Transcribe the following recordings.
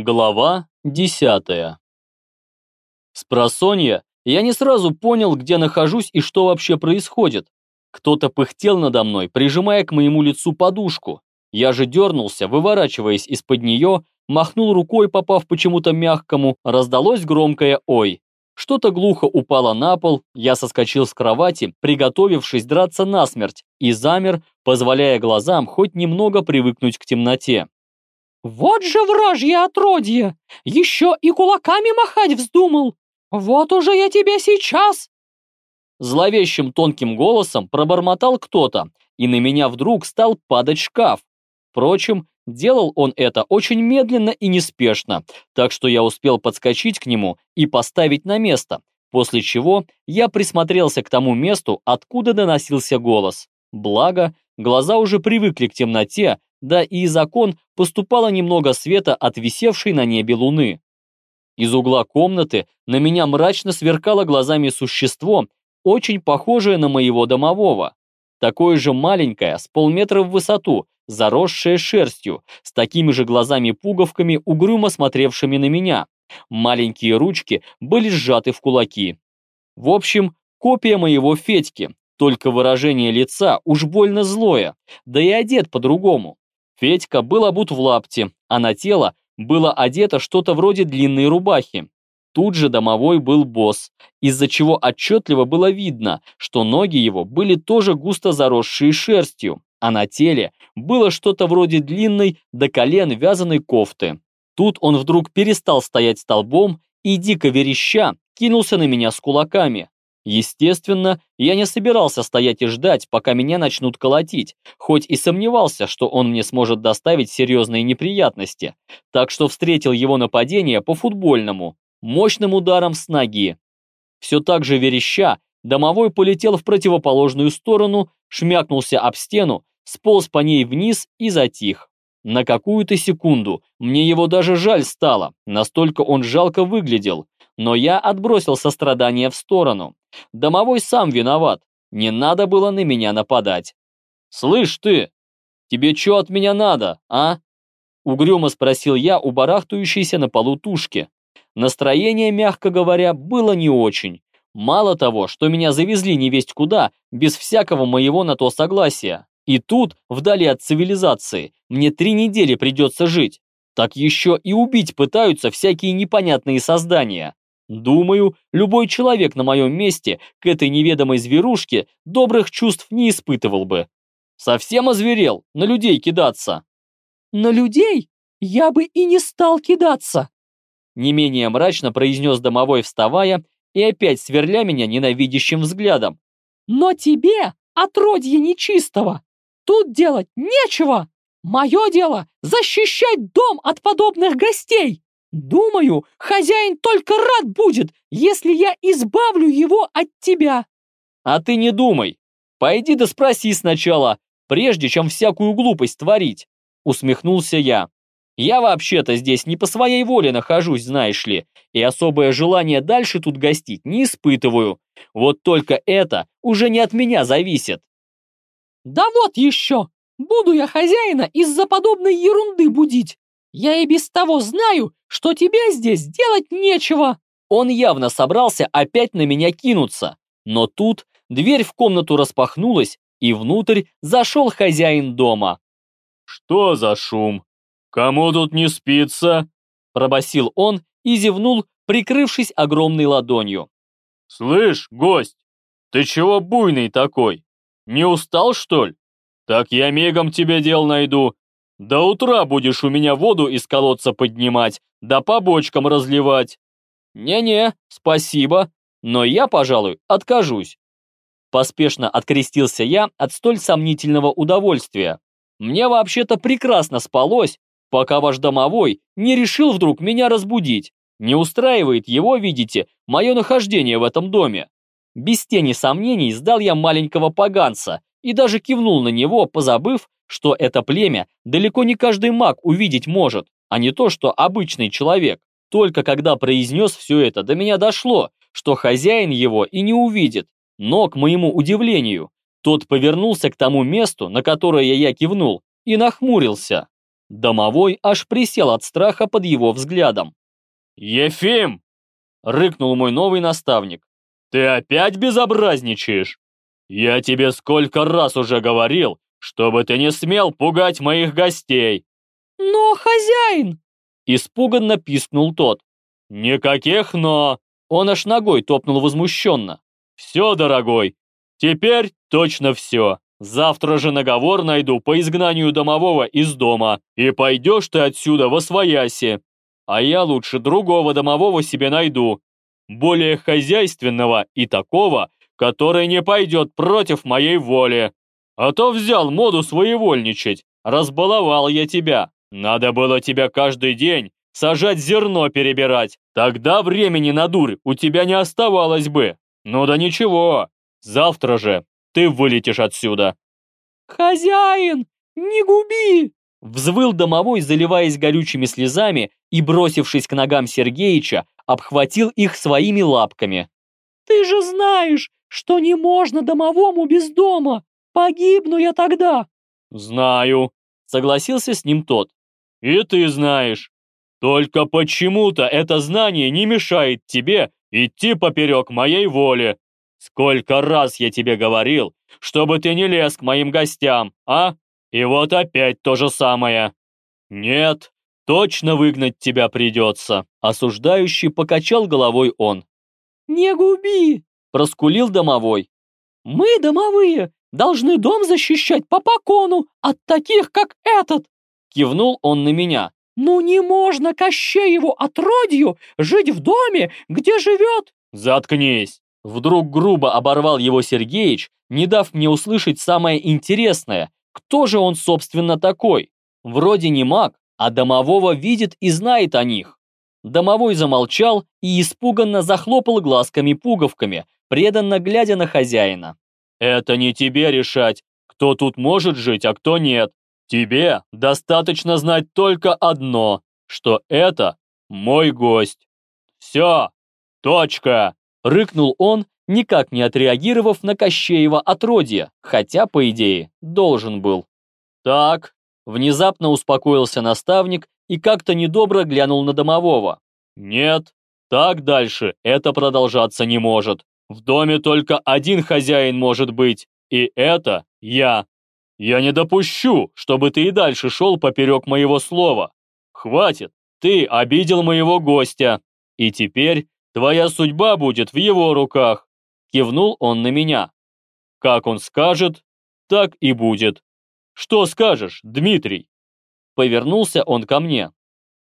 Глава десятая. С просонья я не сразу понял, где нахожусь и что вообще происходит. Кто-то пыхтел надо мной, прижимая к моему лицу подушку. Я же дернулся, выворачиваясь из-под нее, махнул рукой, попав почему-то мягкому, раздалось громкое «Ой!». Что-то глухо упало на пол, я соскочил с кровати, приготовившись драться насмерть, и замер, позволяя глазам хоть немного привыкнуть к темноте. «Вот же вражье отродье! Еще и кулаками махать вздумал! Вот уже я тебя сейчас!» Зловещим тонким голосом пробормотал кто-то, и на меня вдруг стал падать шкаф. Впрочем, делал он это очень медленно и неспешно, так что я успел подскочить к нему и поставить на место, после чего я присмотрелся к тому месту, откуда доносился голос. Благо, глаза уже привыкли к темноте, да и из окон поступало немного света от висевшей на небе луны. Из угла комнаты на меня мрачно сверкало глазами существо, очень похожее на моего домового. Такое же маленькое, с полметра в высоту, заросшее шерстью, с такими же глазами-пуговками, угрюмо смотревшими на меня. Маленькие ручки были сжаты в кулаки. В общем, копия моего Федьки, только выражение лица уж больно злое, да и одет по-другому. Федька был обут в лапти, а на тело было одето что-то вроде длинной рубахи. Тут же домовой был босс, из-за чего отчетливо было видно, что ноги его были тоже густо заросшие шерстью, а на теле было что-то вроде длинной до колен вязаной кофты. Тут он вдруг перестал стоять столбом и, дико вереща, кинулся на меня с кулаками. Естественно, я не собирался стоять и ждать, пока меня начнут колотить, хоть и сомневался, что он мне сможет доставить серьезные неприятности, так что встретил его нападение по-футбольному, мощным ударом с ноги. Все так же вереща, домовой полетел в противоположную сторону, шмякнулся об стену, сполз по ней вниз и затих. На какую-то секунду мне его даже жаль стало, настолько он жалко выглядел, но я отбросил сострадание в сторону. Домовой сам виноват, не надо было на меня нападать. «Слышь ты, тебе чё от меня надо, а?» Угрюмо спросил я у барахтающейся на полу тушки. Настроение, мягко говоря, было не очень. Мало того, что меня завезли невесть куда, без всякого моего на то согласия. И тут, вдали от цивилизации, мне три недели придется жить. Так еще и убить пытаются всякие непонятные создания. Думаю, любой человек на моем месте к этой неведомой зверушке добрых чувств не испытывал бы. Совсем озверел, на людей кидаться. На людей я бы и не стал кидаться. Не менее мрачно произнес домовой, вставая и опять сверля меня ненавидящим взглядом. Но тебе, отродье нечистого, тут делать нечего. Мое дело защищать дом от подобных гостей. Думаю, хозяин только рад будет, если я избавлю его от тебя. А ты не думай. Пойди да спроси сначала, прежде чем всякую глупость творить. Усмехнулся я. Я вообще-то здесь не по своей воле нахожусь, знаешь ли, и особое желание дальше тут гостить не испытываю. Вот только это уже не от меня зависит. Да вот еще! Буду я хозяина из-за подобной ерунды будить. Я и без того знаю, что тебе здесь делать нечего!» Он явно собрался опять на меня кинуться, но тут дверь в комнату распахнулась, и внутрь зашел хозяин дома. «Что за шум? Кому тут не спится?» пробасил он и зевнул, прикрывшись огромной ладонью. «Слышь, гость, ты чего буйный такой? Не устал, что ли? Так я мигом тебе дел найду. До утра будешь у меня воду из колодца поднимать, да по бочкам разливать. Не-не, спасибо, но я, пожалуй, откажусь. Поспешно открестился я от столь сомнительного удовольствия. Мне вообще-то прекрасно спалось, пока ваш домовой не решил вдруг меня разбудить. Не устраивает его, видите, мое нахождение в этом доме. Без тени сомнений сдал я маленького поганца и даже кивнул на него, позабыв, что это племя далеко не каждый маг увидеть может, а не то, что обычный человек. Только когда произнес все это, до меня дошло, что хозяин его и не увидит. Но, к моему удивлению, тот повернулся к тому месту, на которое я кивнул, и нахмурился. Домовой аж присел от страха под его взглядом. «Ефим!» — рыкнул мой новый наставник. «Ты опять безобразничаешь? Я тебе сколько раз уже говорил, чтобы ты не смел пугать моих гостей!» «Но, хозяин!» — испуганно пискнул тот. «Никаких «но». Он аж ногой топнул возмущенно. «Все, дорогой, теперь точно все. Завтра же наговор найду по изгнанию домового из дома, и пойдешь ты отсюда во свояси. А я лучше другого домового себе найду, более хозяйственного и такого, который не пойдет против моей воли. А то взял моду своевольничать, разбаловал я тебя. Надо было тебя каждый день сажать зерно перебирать. Тогда времени на дурь у тебя не оставалось бы. Ну да ничего, завтра же ты вылетишь отсюда. «Хозяин, не губи!» Взвыл домовой, заливаясь горючими слезами и, бросившись к ногам Сергеича, обхватил их своими лапками. «Ты же знаешь, что не можно домовому без дома! Погибну я тогда!» «Знаю», — согласился с ним тот. «И ты знаешь. Только почему-то это знание не мешает тебе идти поперек моей воли. Сколько раз я тебе говорил, чтобы ты не лез к моим гостям, а? И вот опять то же самое. Нет, точно выгнать тебя придется. Осуждающий покачал головой он. «Не губи!» – проскулил домовой. «Мы, домовые, должны дом защищать по покону от таких, как этот!» Кивнул он на меня. «Ну не можно Кощееву отродью жить в доме, где живет...» «Заткнись!» Вдруг грубо оборвал его Сергеич, не дав мне услышать самое интересное, кто же он, собственно, такой. Вроде не маг, а домового видит и знает о них. Домовой замолчал и испуганно захлопал глазками-пуговками, преданно глядя на хозяина. «Это не тебе решать, кто тут может жить, а кто нет. Тебе достаточно знать только одно, что это мой гость. Все, точка!» Рыкнул он, никак не отреагировав на Кощеева отродье, хотя, по идее, должен был. «Так», — внезапно успокоился наставник и как-то недобро глянул на домового. «Нет, так дальше это продолжаться не может. В доме только один хозяин может быть, и это я. Я не допущу, чтобы ты и дальше шел поперек моего слова. Хватит, ты обидел моего гостя, и теперь Твоя судьба будет в его руках!» Кивнул он на меня. «Как он скажет, так и будет. Что скажешь, Дмитрий?» Повернулся он ко мне.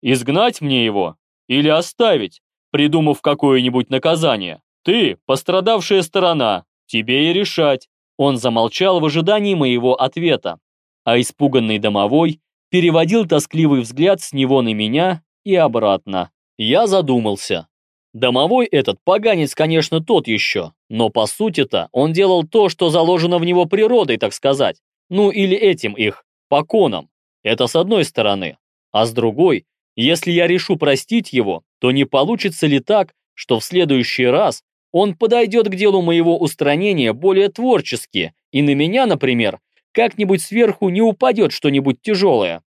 «Изгнать мне его? Или оставить, придумав какое-нибудь наказание? Ты пострадавшая сторона, тебе и решать». Он замолчал в ожидании моего ответа, а испуганный домовой переводил тоскливый взгляд с него на меня и обратно. Я задумался. Домовой этот поганец, конечно, тот еще, но по сути-то он делал то, что заложено в него природой, так сказать. Ну или этим их, поконом. Это с одной стороны. А с другой, если я решу простить его, то не получится ли так, что в следующий раз он подойдет к делу моего устранения более творчески, и на меня, например, как-нибудь сверху не упадет что-нибудь тяжелое.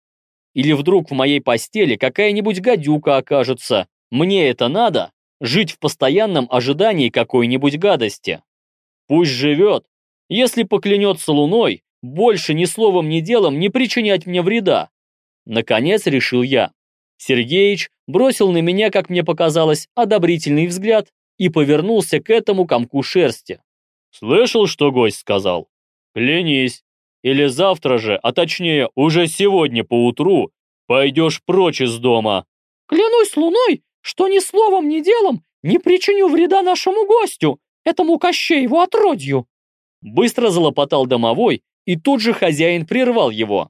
Или вдруг в моей постели какая-нибудь гадюка окажется. Мне это надо? жить в постоянном ожидании какой-нибудь гадости. Пусть живет. Если поклянется луной, больше ни словом, ни делом не причинять мне вреда. Наконец решил я. Сергеич бросил на меня, как мне показалось, одобрительный взгляд и повернулся к этому комку шерсти. «Слышал, что гость сказал? Клянись, или завтра же, а точнее уже сегодня поутру, пойдешь прочь из дома». «Клянусь луной, что ни словом, ни делом не причиню вреда нашему гостю, этому Кощееву отродью!» Быстро залопотал домовой, и тут же хозяин прервал его.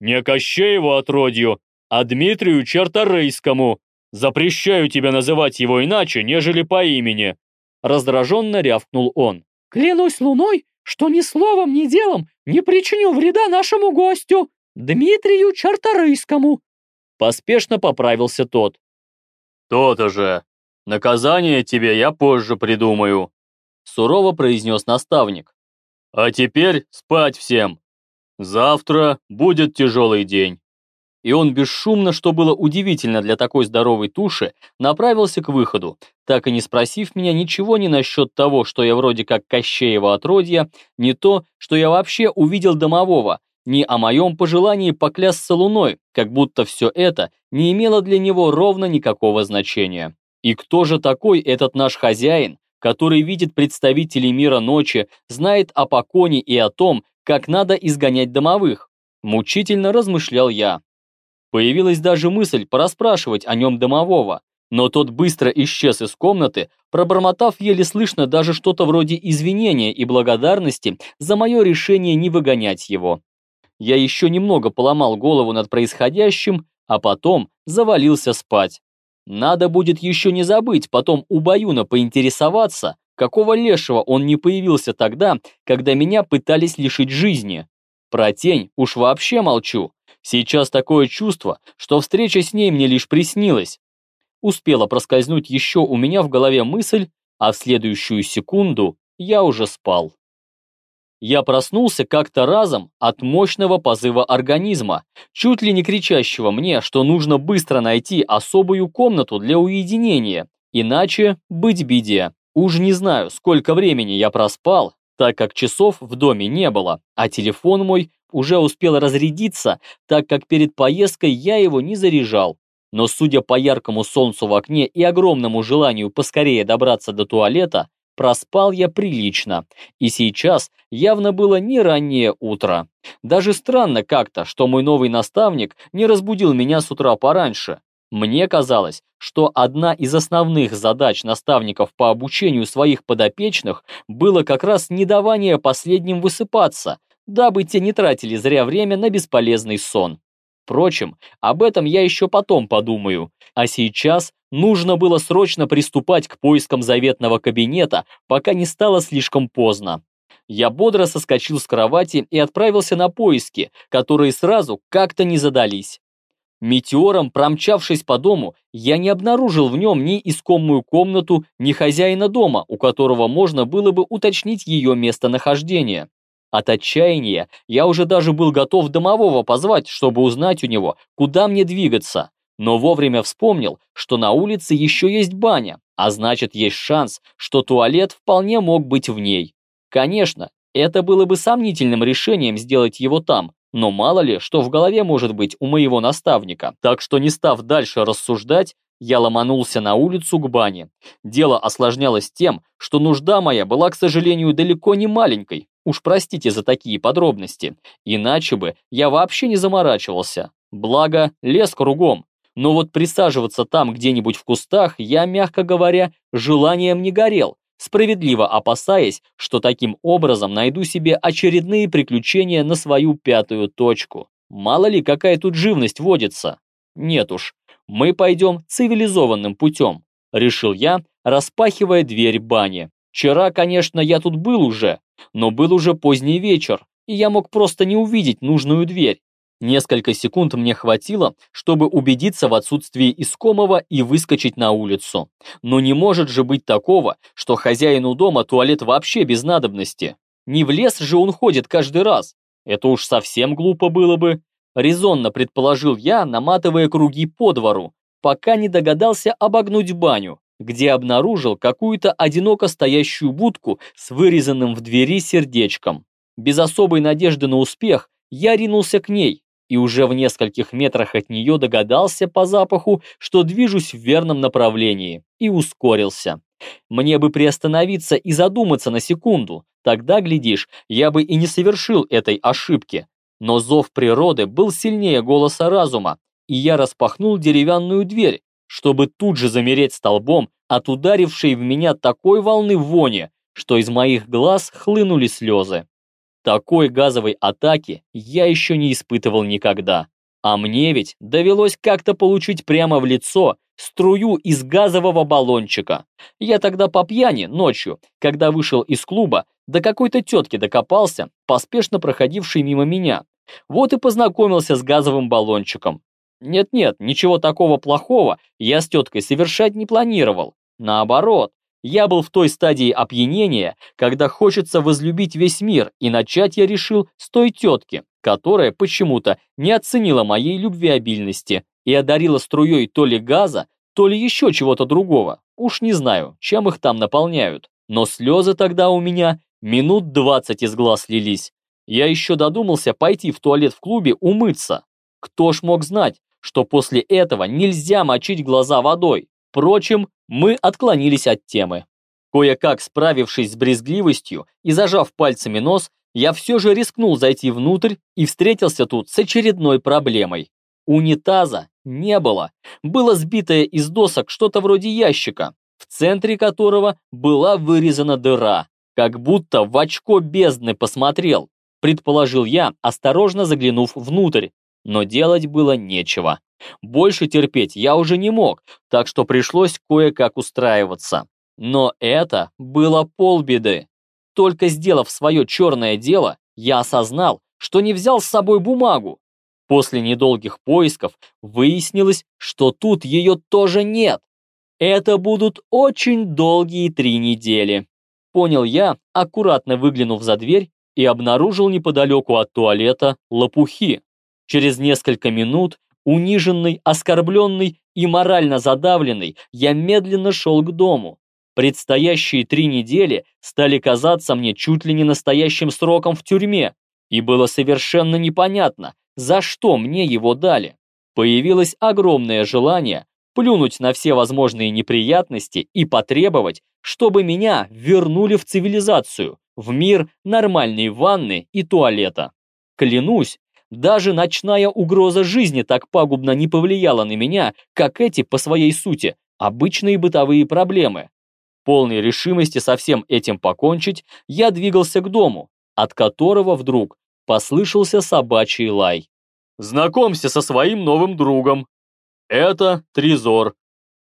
«Не Кощееву отродью, а Дмитрию Черторейскому. Запрещаю тебя называть его иначе, нежели по имени!» Раздраженно рявкнул он. «Клянусь луной, что ни словом, ни делом не причиню вреда нашему гостю, Дмитрию Черторейскому!» Поспешно поправился тот. «То-то же! Наказание тебе я позже придумаю», сурово произнес наставник. «А теперь спать всем. Завтра будет тяжелый день». И он бесшумно, что было удивительно для такой здоровой туши, направился к выходу, так и не спросив меня ничего ни насчет того, что я вроде как Кощеева отродья, ни то, что я вообще увидел домового, ни о моем пожелании поклясться луной, как будто все это не имело для него ровно никакого значения. И кто же такой этот наш хозяин, который видит представителей мира ночи, знает о поконе и о том, как надо изгонять домовых? Мучительно размышлял я. Появилась даже мысль порасспрашивать о нем домового, но тот быстро исчез из комнаты, пробормотав еле слышно даже что-то вроде извинения и благодарности за мое решение не выгонять его. Я еще немного поломал голову над происходящим, а потом завалился спать. Надо будет еще не забыть потом у Баюна поинтересоваться, какого лешего он не появился тогда, когда меня пытались лишить жизни. Про тень уж вообще молчу. Сейчас такое чувство, что встреча с ней мне лишь приснилась. Успела проскользнуть еще у меня в голове мысль, а в следующую секунду я уже спал. Я проснулся как-то разом от мощного позыва организма, чуть ли не кричащего мне, что нужно быстро найти особую комнату для уединения, иначе быть беде. Уж не знаю, сколько времени я проспал, так как часов в доме не было, а телефон мой уже успел разрядиться, так как перед поездкой я его не заряжал. Но судя по яркому солнцу в окне и огромному желанию поскорее добраться до туалета, проспал я прилично, и сейчас явно было не раннее утро. Даже странно как-то, что мой новый наставник не разбудил меня с утра пораньше. Мне казалось, что одна из основных задач наставников по обучению своих подопечных было как раз не давание последним высыпаться, дабы те не тратили зря время на бесполезный сон. Впрочем, об этом я еще потом подумаю, а сейчас нужно было срочно приступать к поискам заветного кабинета, пока не стало слишком поздно. Я бодро соскочил с кровати и отправился на поиски, которые сразу как-то не задались. Метеором, промчавшись по дому, я не обнаружил в нем ни искомую комнату, ни хозяина дома, у которого можно было бы уточнить ее местонахождение. От отчаяния я уже даже был готов домового позвать, чтобы узнать у него, куда мне двигаться. Но вовремя вспомнил, что на улице еще есть баня, а значит есть шанс, что туалет вполне мог быть в ней. Конечно, это было бы сомнительным решением сделать его там, но мало ли, что в голове может быть у моего наставника. Так что не став дальше рассуждать, я ломанулся на улицу к бане. Дело осложнялось тем, что нужда моя была, к сожалению, далеко не маленькой. Уж простите за такие подробности. Иначе бы я вообще не заморачивался. Благо, лес кругом. Но вот присаживаться там где-нибудь в кустах я, мягко говоря, желанием не горел справедливо опасаясь, что таким образом найду себе очередные приключения на свою пятую точку. Мало ли, какая тут живность водится. Нет уж, мы пойдем цивилизованным путем, решил я, распахивая дверь бани. Вчера, конечно, я тут был уже, но был уже поздний вечер, и я мог просто не увидеть нужную дверь. Несколько секунд мне хватило, чтобы убедиться в отсутствии искомого и выскочить на улицу. Но не может же быть такого, что хозяину дома туалет вообще без надобности. Не в лес же он ходит каждый раз. Это уж совсем глупо было бы. Резонно предположил я, наматывая круги по двору, пока не догадался обогнуть баню, где обнаружил какую-то одиноко стоящую будку с вырезанным в двери сердечком. Без особой надежды на успех я ринулся к ней, и уже в нескольких метрах от нее догадался по запаху, что движусь в верном направлении, и ускорился. Мне бы приостановиться и задуматься на секунду, тогда, глядишь, я бы и не совершил этой ошибки. Но зов природы был сильнее голоса разума, и я распахнул деревянную дверь, чтобы тут же замереть столбом от ударившей в меня такой волны вони, что из моих глаз хлынули слезы. Такой газовой атаки я еще не испытывал никогда. А мне ведь довелось как-то получить прямо в лицо струю из газового баллончика. Я тогда по пьяни ночью, когда вышел из клуба, до какой-то тетки докопался, поспешно проходившей мимо меня. Вот и познакомился с газовым баллончиком. Нет-нет, ничего такого плохого я с теткой совершать не планировал. Наоборот, Я был в той стадии опьянения, когда хочется возлюбить весь мир, и начать я решил с той тетки, которая почему-то не оценила моей любвеобильности и одарила струей то ли газа, то ли еще чего-то другого. Уж не знаю, чем их там наполняют. Но слезы тогда у меня минут двадцать из глаз лились. Я еще додумался пойти в туалет в клубе умыться. Кто ж мог знать, что после этого нельзя мочить глаза водой? Впрочем, мы отклонились от темы. Кое-как справившись с брезгливостью и зажав пальцами нос, я все же рискнул зайти внутрь и встретился тут с очередной проблемой. Унитаза не было. Было сбитое из досок что-то вроде ящика, в центре которого была вырезана дыра. Как будто в очко бездны посмотрел, предположил я, осторожно заглянув внутрь. Но делать было нечего. Больше терпеть я уже не мог, так что пришлось кое-как устраиваться. Но это было полбеды. Только сделав свое черное дело, я осознал, что не взял с собой бумагу. После недолгих поисков выяснилось, что тут ее тоже нет. Это будут очень долгие три недели. Понял я, аккуратно выглянув за дверь и обнаружил неподалеку от туалета лопухи. Через несколько минут, униженный, оскорбленный и морально задавленный, я медленно шел к дому. Предстоящие три недели стали казаться мне чуть ли не настоящим сроком в тюрьме, и было совершенно непонятно, за что мне его дали. Появилось огромное желание плюнуть на все возможные неприятности и потребовать, чтобы меня вернули в цивилизацию, в мир нормальной ванны и туалета. Клянусь, даже ночная угроза жизни так пагубно не повлияла на меня, как эти по своей сути обычные бытовые проблемы, полной решимости со всем этим покончить, я двигался к дому, от которого вдруг послышался собачий лай. «Знакомься со своим новым другом. Это Тризор»,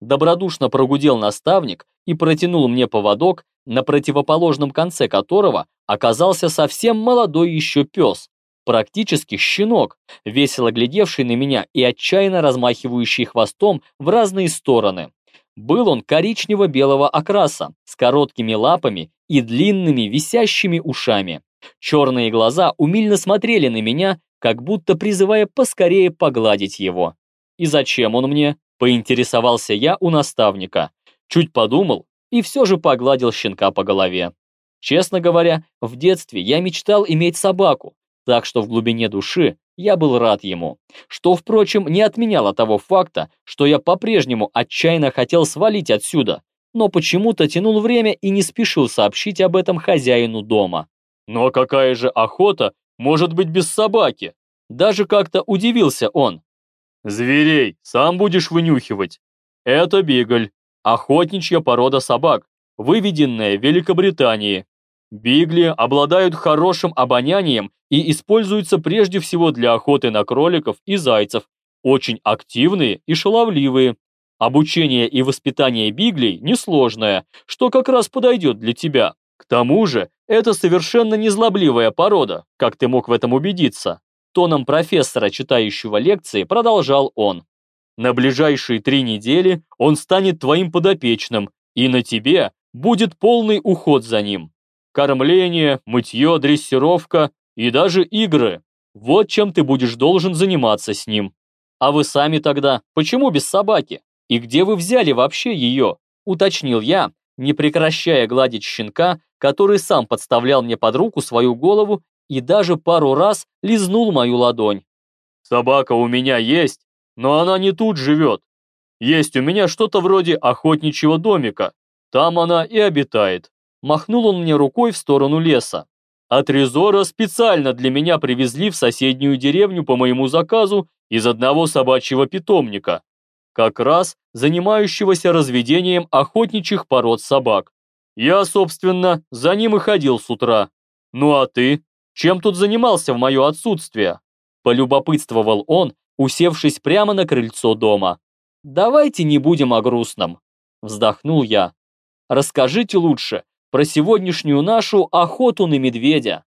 добродушно прогудел наставник и протянул мне поводок, на противоположном конце которого оказался совсем молодой еще пес, практически щенок, весело глядевший на меня и отчаянно размахивающий хвостом в разные стороны. Был он коричнево-белого окраса, с короткими лапами и длинными висящими ушами. Черные глаза умильно смотрели на меня, как будто призывая поскорее погладить его. «И зачем он мне?» – поинтересовался я у наставника. Чуть подумал и все же погладил щенка по голове. Честно говоря, в детстве я мечтал иметь собаку, так что в глубине души я был рад ему, что, впрочем, не отменяло того факта, что я по-прежнему отчаянно хотел свалить отсюда, но почему-то тянул время и не спешил сообщить об этом хозяину дома. «Но какая же охота может быть без собаки?» Даже как-то удивился он. «Зверей сам будешь вынюхивать. Это бигль, охотничья порода собак, выведенная в Великобритании. Бигли обладают хорошим обонянием и используются прежде всего для охоты на кроликов и зайцев, очень активные и шаловливые. Обучение и воспитание биглей несложное, что как раз подойдет для тебя. К тому же, это совершенно незлобливая порода, как ты мог в этом убедиться. Тоном профессора, читающего лекции, продолжал он. На ближайшие три недели он станет твоим подопечным, и на тебе будет полный уход за ним. Кормление, мытье, дрессировка и даже игры. Вот чем ты будешь должен заниматься с ним. А вы сами тогда, почему без собаки? И где вы взяли вообще ее? Уточнил я, не прекращая гладить щенка, который сам подставлял мне под руку свою голову и даже пару раз лизнул мою ладонь. Собака у меня есть, но она не тут живет. Есть у меня что-то вроде охотничьего домика. Там она и обитает. Махнул он мне рукой в сторону леса. А Трезора специально для меня привезли в соседнюю деревню по моему заказу из одного собачьего питомника, как раз занимающегося разведением охотничьих пород собак. Я, собственно, за ним и ходил с утра. Ну а ты? Чем тут занимался в мое отсутствие? Полюбопытствовал он, усевшись прямо на крыльцо дома. Давайте не будем о грустном. Вздохнул я. Расскажите лучше, про сегодняшнюю нашу охоту на медведя.